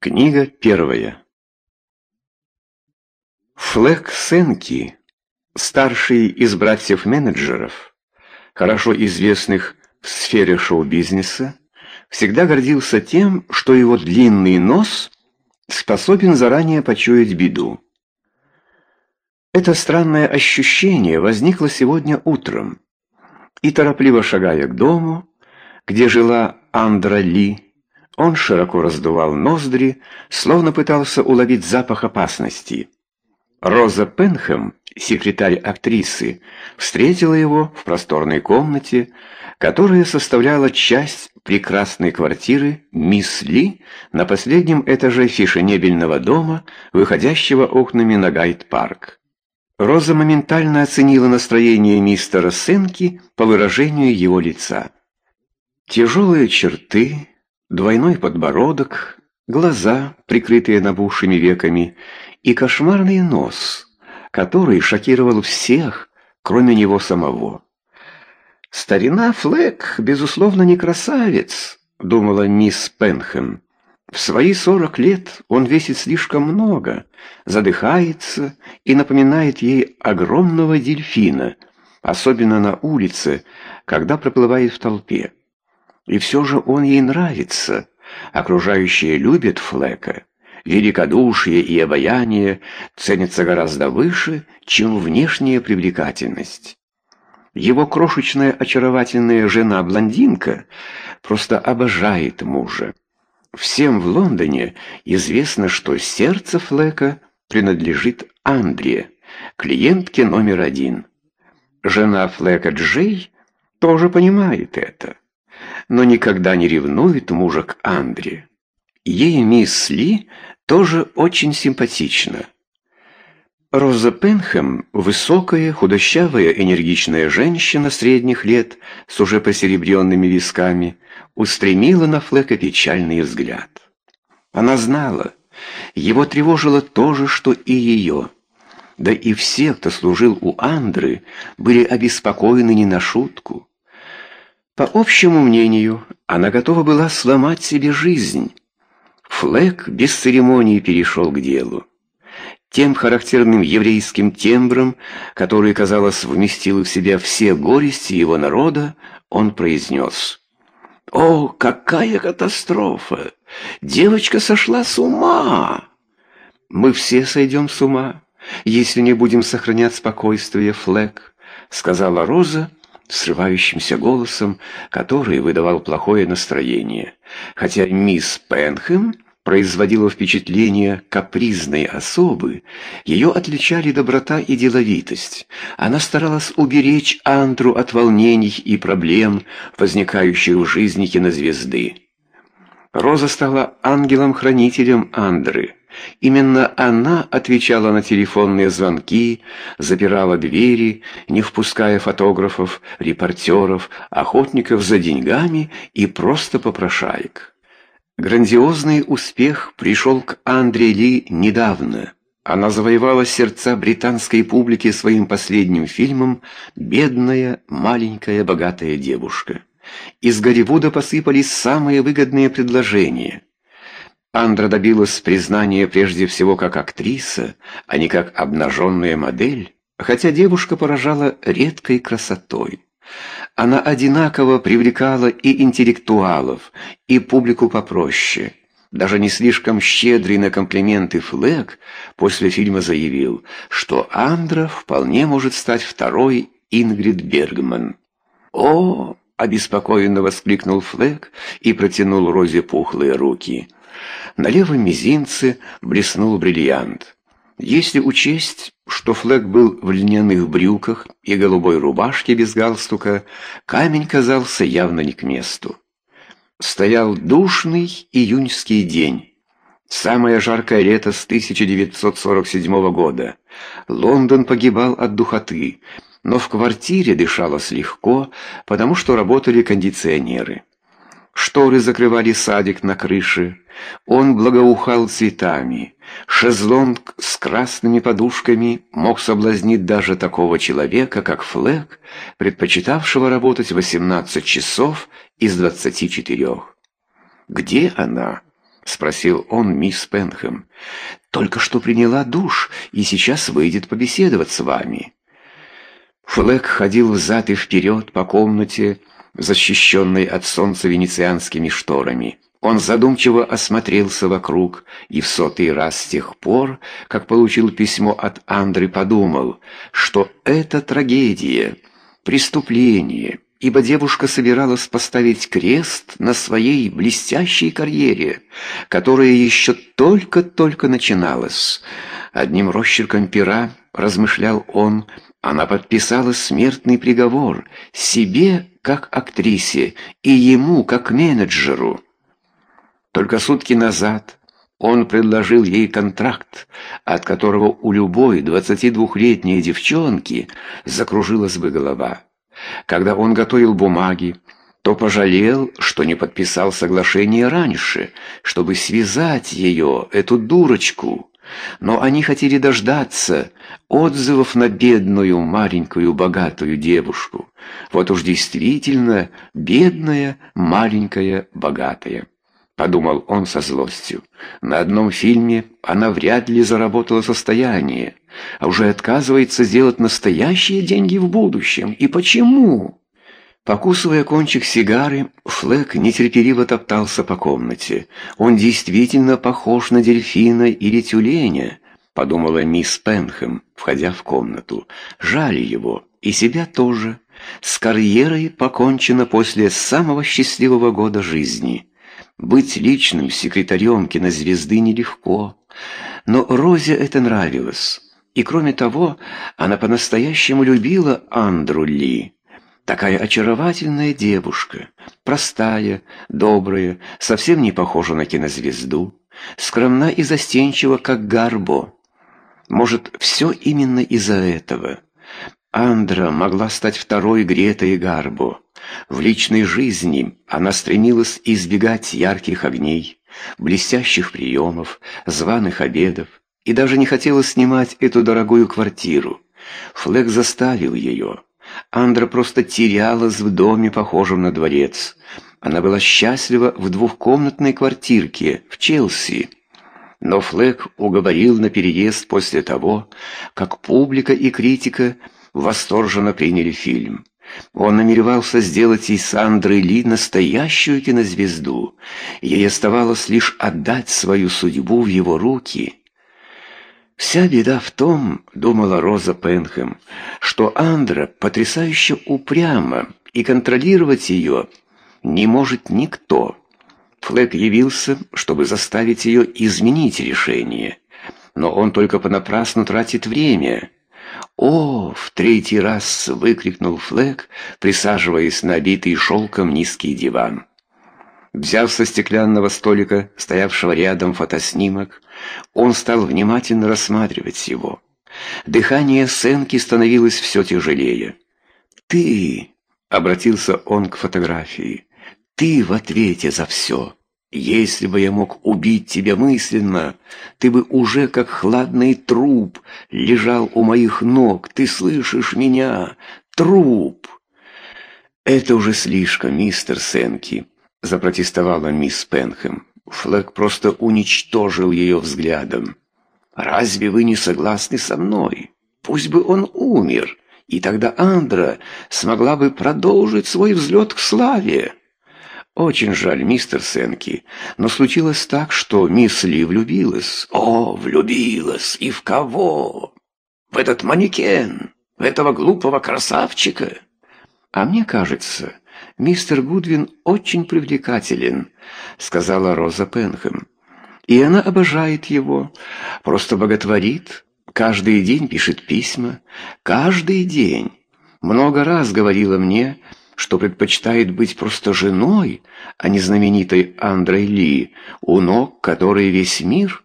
Книга первая. Флэк Сенки, старший из братьев-менеджеров, хорошо известных в сфере шоу-бизнеса, всегда гордился тем, что его длинный нос способен заранее почуять беду. Это странное ощущение возникло сегодня утром, и торопливо шагая к дому, где жила Андра Ли, он широко раздувал ноздри, словно пытался уловить запах опасности. Роза Пенхэм, секретарь актрисы, встретила его в просторной комнате, которая составляла часть прекрасной квартиры мисс Ли на последнем этаже фешенебельного дома, выходящего окнами на Гайд-парк. Роза моментально оценила настроение мистера Сенки по выражению его лица. Тяжелые черты, Двойной подбородок, глаза, прикрытые набухшими веками, и кошмарный нос, который шокировал всех, кроме него самого. «Старина Флэк, безусловно, не красавец», — думала мисс Пенхэм. «В свои сорок лет он весит слишком много, задыхается и напоминает ей огромного дельфина, особенно на улице, когда проплывает в толпе. И все же он ей нравится. Окружающие любят Флека. Великодушие и обаяние ценятся гораздо выше, чем внешняя привлекательность. Его крошечная очаровательная жена-блондинка просто обожает мужа. Всем в Лондоне известно, что сердце Флека принадлежит Андре, клиентке номер один. Жена Флека Джей тоже понимает это но никогда не ревнует мужа к Андре. Ей мисс Ли тоже очень симпатична. Роза Пенхэм – высокая, худощавая, энергичная женщина средних лет с уже посеребренными висками, устремила на Флека печальный взгляд. Она знала, его тревожило то же, что и ее. Да и все, кто служил у Андры, были обеспокоены не на шутку. По общему мнению, она готова была сломать себе жизнь. Флэк без церемонии перешел к делу. Тем характерным еврейским тембром, который, казалось, вместил в себя все горести его народа, он произнес. «О, какая катастрофа! Девочка сошла с ума!» «Мы все сойдем с ума, если не будем сохранять спокойствие, Флэк», — сказала Роза, срывающимся голосом, который выдавал плохое настроение. Хотя мисс Пенхэм производила впечатление капризной особы, ее отличали доброта и деловитость. Она старалась уберечь Андру от волнений и проблем, возникающих в жизни кинозвезды. Роза стала ангелом-хранителем Андры. Именно она отвечала на телефонные звонки, запирала двери, не впуская фотографов, репортеров, охотников за деньгами и просто попрошаек. Грандиозный успех пришел к Андре Ли недавно. Она завоевала сердца британской публики своим последним фильмом «Бедная, маленькая, богатая девушка». Из Голливуда посыпались самые выгодные предложения – Андра добилась признания прежде всего как актриса, а не как обнаженная модель, хотя девушка поражала редкой красотой. Она одинаково привлекала и интеллектуалов, и публику попроще. Даже не слишком щедрый на комплименты Флэг после фильма заявил, что Андра вполне может стать второй Ингрид Бергман. «О!» — обеспокоенно воскликнул Флэг и протянул Розе пухлые руки — на левом мизинце блеснул бриллиант. Если учесть, что Флэг был в льняных брюках и голубой рубашке без галстука, камень казался явно не к месту. Стоял душный июньский день. Самое жаркое лето с 1947 года. Лондон погибал от духоты, но в квартире дышалось легко, потому что работали кондиционеры. Шторы закрывали садик на крыше. Он благоухал цветами. Шезлонг с красными подушками мог соблазнить даже такого человека, как Флэк, предпочитавшего работать 18 часов из 24. «Где она?» — спросил он мисс Пенхэм. «Только что приняла душ и сейчас выйдет побеседовать с вами». Флэк ходил взад и вперед по комнате, защищенной от солнца венецианскими шторами. Он задумчиво осмотрелся вокруг и в сотый раз с тех пор, как получил письмо от Андры, подумал, что это трагедия, преступление, ибо девушка собиралась поставить крест на своей блестящей карьере, которая еще только-только начиналась. Одним росчерком пера, размышлял он, она подписала смертный приговор себе как актрисе и ему как менеджеру. Только сутки назад он предложил ей контракт, от которого у любой 22-летней девчонки закружилась бы голова. Когда он готовил бумаги, то пожалел, что не подписал соглашение раньше, чтобы связать ее, эту дурочку. Но они хотели дождаться отзывов на бедную, маленькую, богатую девушку. Вот уж действительно бедная, маленькая, богатая подумал он со злостью. На одном фильме она вряд ли заработала состояние, а уже отказывается сделать настоящие деньги в будущем. И почему? Покусывая кончик сигары, Флэк нетерпеливо топтался по комнате. Он действительно похож на дельфина или тюленя, подумала мисс Пенхэм, входя в комнату. Жаль его, и себя тоже. С карьерой покончено после самого счастливого года жизни. Быть личным секретарем кинозвезды нелегко, но Розе это нравилось. И кроме того, она по-настоящему любила Андру Ли. Такая очаровательная девушка, простая, добрая, совсем не похожа на кинозвезду, скромна и застенчива, как Гарбо. Может, все именно из-за этого. Андра могла стать второй Гретой Гарбо. В личной жизни она стремилась избегать ярких огней, блестящих приемов, званых обедов и даже не хотела снимать эту дорогую квартиру. Флэк заставил ее. Андра просто терялась в доме, похожем на дворец. Она была счастлива в двухкомнатной квартирке в Челси. Но Флэк уговорил на переезд после того, как публика и критика восторженно приняли фильм. Он намеревался сделать из Сандры Ли настоящую кинозвезду. Ей оставалось лишь отдать свою судьбу в его руки. «Вся беда в том, — думала Роза Пенхэм, — что Андра потрясающе упряма, и контролировать ее не может никто. Флэк явился, чтобы заставить ее изменить решение, но он только понапрасну тратит время». «О!» — в третий раз выкрикнул Флэк, присаживаясь на обитый шелком низкий диван. Взяв со стеклянного столика, стоявшего рядом фотоснимок, он стал внимательно рассматривать его. Дыхание Сенки становилось все тяжелее. «Ты!» — обратился он к фотографии. «Ты в ответе за все!» Если бы я мог убить тебя мысленно, ты бы уже как хладный труп лежал у моих ног. Ты слышишь меня? Труп!» «Это уже слишком, мистер Сенки», — запротестовала мисс Пенхэм. Флэк просто уничтожил ее взглядом. «Разве вы не согласны со мной? Пусть бы он умер, и тогда Андра смогла бы продолжить свой взлет к славе». «Очень жаль, мистер Сенки, но случилось так, что мисс Ли влюбилась». «О, влюбилась! И в кого? В этот манекен? В этого глупого красавчика?» «А мне кажется, мистер Гудвин очень привлекателен», — сказала Роза Пенхэм. «И она обожает его, просто боготворит, каждый день пишет письма, каждый день. Много раз говорила мне, что предпочитает быть просто женой, а не знаменитой Андрой Ли, у ног которой весь мир?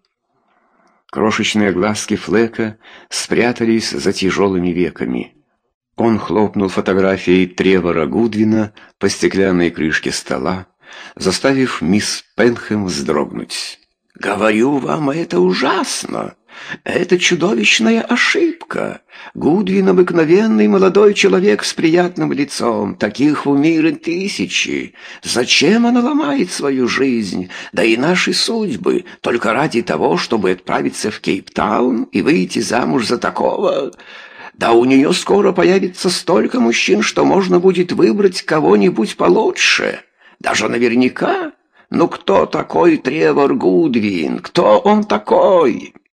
Крошечные глазки Флека спрятались за тяжелыми веками. Он хлопнул фотографией Тревора Гудвина по стеклянной крышке стола, заставив мисс Пенхэм вздрогнуть. «Говорю вам, это ужасно!» Это чудовищная ошибка. Гудвин — обыкновенный молодой человек с приятным лицом. Таких в мире тысячи. Зачем она ломает свою жизнь, да и наши судьбы, только ради того, чтобы отправиться в Кейптаун и выйти замуж за такого... Да у нее скоро появится столько мужчин, что можно будет выбрать кого-нибудь получше. Даже наверняка. Ну кто такой Тревор Гудвин? Кто он такой?»